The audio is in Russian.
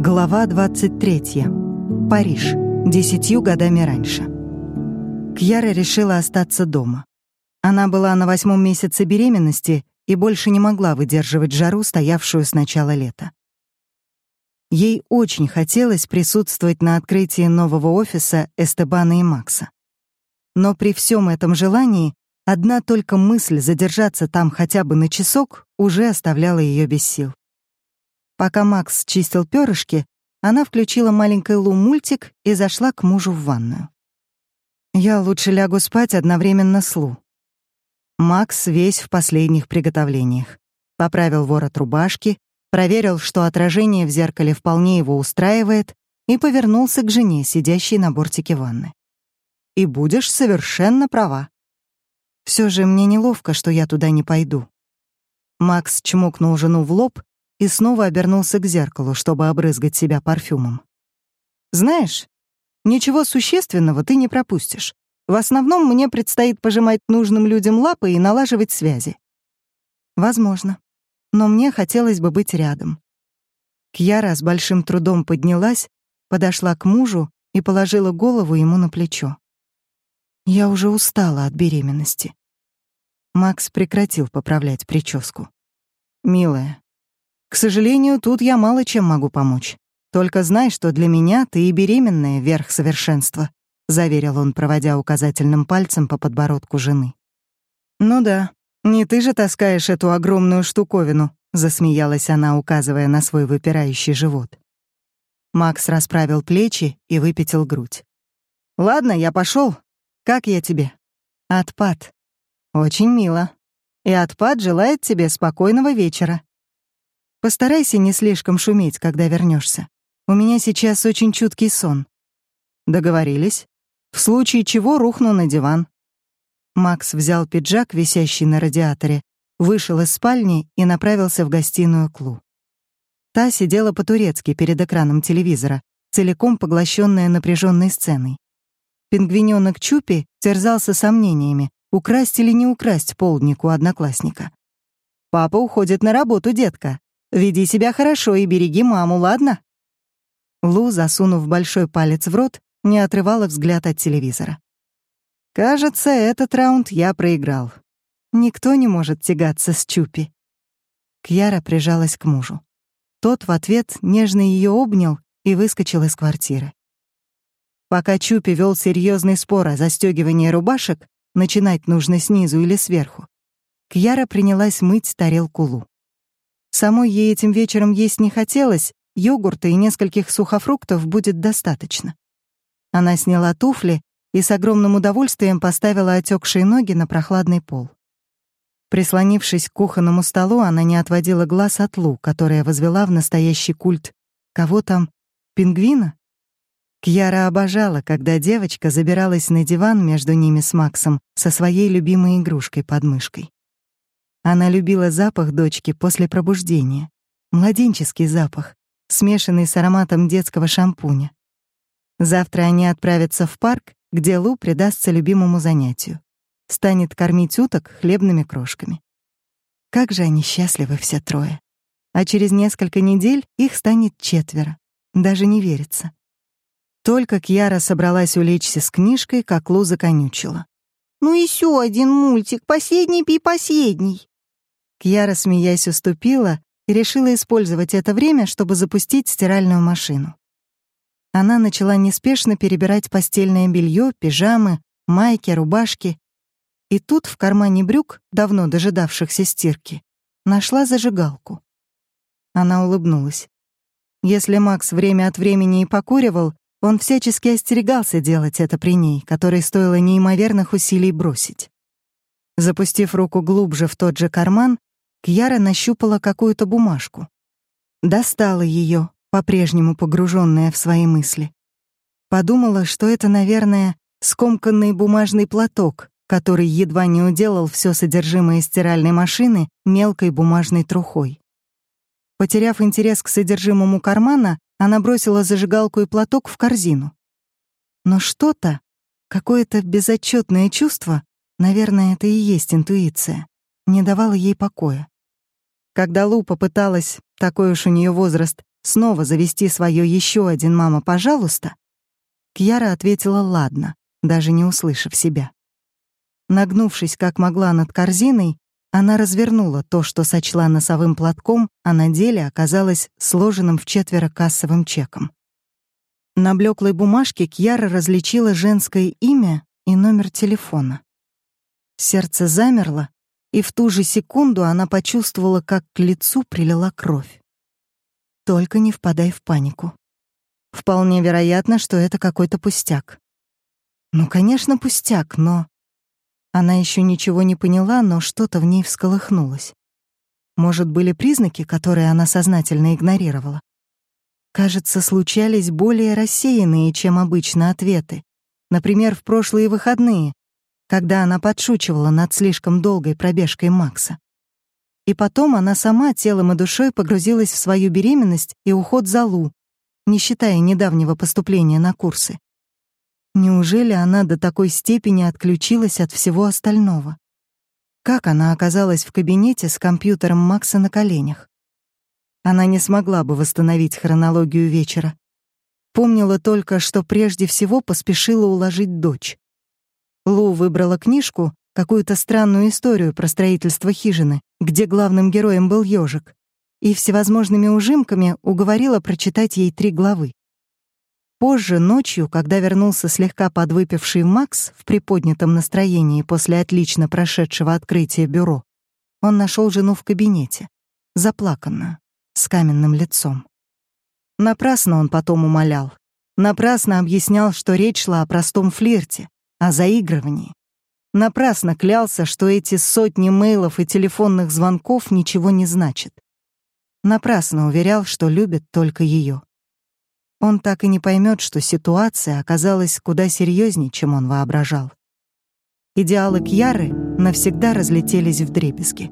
Глава 23. Париж. Десятью годами раньше. Кьяра решила остаться дома. Она была на восьмом месяце беременности и больше не могла выдерживать жару, стоявшую с начала лета. Ей очень хотелось присутствовать на открытии нового офиса Эстебана и Макса. Но при всем этом желании одна только мысль задержаться там хотя бы на часок уже оставляла ее без сил. Пока Макс чистил перышки, она включила маленький Лу мультик и зашла к мужу в ванную. «Я лучше лягу спать одновременно с Лу». Макс весь в последних приготовлениях. Поправил ворот рубашки, проверил, что отражение в зеркале вполне его устраивает, и повернулся к жене, сидящей на бортике ванны. «И будешь совершенно права. Все же мне неловко, что я туда не пойду». Макс чмокнул жену в лоб и снова обернулся к зеркалу, чтобы обрызгать себя парфюмом. «Знаешь, ничего существенного ты не пропустишь. В основном мне предстоит пожимать нужным людям лапы и налаживать связи». «Возможно. Но мне хотелось бы быть рядом». Кьяра с большим трудом поднялась, подошла к мужу и положила голову ему на плечо. «Я уже устала от беременности». Макс прекратил поправлять прическу. «Милая, к сожалению, тут я мало чем могу помочь. Только знай, что для меня ты и беременная — верх совершенства», — заверил он, проводя указательным пальцем по подбородку жены. «Ну да, не ты же таскаешь эту огромную штуковину», — засмеялась она, указывая на свой выпирающий живот. Макс расправил плечи и выпятил грудь. «Ладно, я пошел. Как я тебе?» «Отпад». «Очень мило. И отпад желает тебе спокойного вечера». Постарайся не слишком шуметь, когда вернешься. У меня сейчас очень чуткий сон. Договорились. В случае чего рухну на диван. Макс взял пиджак, висящий на радиаторе, вышел из спальни и направился в гостиную Клу. Та сидела по-турецки перед экраном телевизора, целиком поглощенная напряженной сценой. Пингвинёнок Чупи терзался сомнениями, украсть или не украсть полднику одноклассника. «Папа уходит на работу, детка. Веди себя хорошо и береги маму, ладно?» Лу, засунув большой палец в рот, не отрывала взгляд от телевизора. «Кажется, этот раунд я проиграл. Никто не может тягаться с Чупи». Кьяра прижалась к мужу. Тот в ответ нежно ее обнял и выскочил из квартиры. Пока Чупи вел серьезный спор о застегивании рубашек, начинать нужно снизу или сверху, Кьяра принялась мыть тарелку Лу. Самой ей этим вечером есть не хотелось, йогурта и нескольких сухофруктов будет достаточно. Она сняла туфли и с огромным удовольствием поставила отекшие ноги на прохладный пол. Прислонившись к кухонному столу, она не отводила глаз от Лу, которая возвела в настоящий культ. Кого там? Пингвина? Кьяра обожала, когда девочка забиралась на диван между ними с Максом со своей любимой игрушкой под мышкой. Она любила запах дочки после пробуждения. Младенческий запах, смешанный с ароматом детского шампуня. Завтра они отправятся в парк, где Лу предастся любимому занятию. Станет кормить уток хлебными крошками. Как же они счастливы все трое. А через несколько недель их станет четверо. Даже не верится. Только Кьяра собралась улечься с книжкой, как Лу законючила. «Ну еще один мультик, последний пи последний». Кьяра, смеясь, уступила и решила использовать это время, чтобы запустить стиральную машину. Она начала неспешно перебирать постельное белье, пижамы, майки, рубашки. И тут в кармане брюк, давно дожидавшихся стирки, нашла зажигалку. Она улыбнулась. Если Макс время от времени и покуривал, он всячески остерегался делать это при ней, которой стоило неимоверных усилий бросить. Запустив руку глубже в тот же карман, Кьяра нащупала какую-то бумажку. Достала ее, по-прежнему погруженная в свои мысли. Подумала, что это, наверное, скомканный бумажный платок, который едва не уделал все содержимое стиральной машины мелкой бумажной трухой. Потеряв интерес к содержимому кармана, она бросила зажигалку и платок в корзину. Но что-то, какое-то безотчетное чувство, наверное, это и есть интуиция, не давала ей покоя. Когда Лу попыталась, такой уж у нее возраст, снова завести свое еще один «мама, пожалуйста», Кьяра ответила «ладно», даже не услышав себя. Нагнувшись как могла над корзиной, она развернула то, что сочла носовым платком, а на деле оказалось сложенным в четверо кассовым чеком. На блеклой бумажке Кьяра различила женское имя и номер телефона. Сердце замерло, и в ту же секунду она почувствовала, как к лицу прилила кровь. Только не впадай в панику. Вполне вероятно, что это какой-то пустяк. Ну, конечно, пустяк, но... Она еще ничего не поняла, но что-то в ней всколыхнулось. Может, были признаки, которые она сознательно игнорировала? Кажется, случались более рассеянные, чем обычно, ответы. Например, в прошлые выходные, когда она подшучивала над слишком долгой пробежкой Макса. И потом она сама телом и душой погрузилась в свою беременность и уход за Лу, не считая недавнего поступления на курсы. Неужели она до такой степени отключилась от всего остального? Как она оказалась в кабинете с компьютером Макса на коленях? Она не смогла бы восстановить хронологию вечера. Помнила только, что прежде всего поспешила уложить дочь. Лу выбрала книжку, какую-то странную историю про строительство хижины, где главным героем был ежик, и всевозможными ужимками уговорила прочитать ей три главы. Позже, ночью, когда вернулся слегка подвыпивший Макс в приподнятом настроении после отлично прошедшего открытия бюро, он нашел жену в кабинете, заплаканную, с каменным лицом. Напрасно он потом умолял, напрасно объяснял, что речь шла о простом флирте, о заигрывании. Напрасно клялся, что эти сотни мейлов и телефонных звонков ничего не значат. Напрасно уверял, что любит только ее. Он так и не поймет, что ситуация оказалась куда серьезнее, чем он воображал. Идеалы Кьяры навсегда разлетелись в дребезги.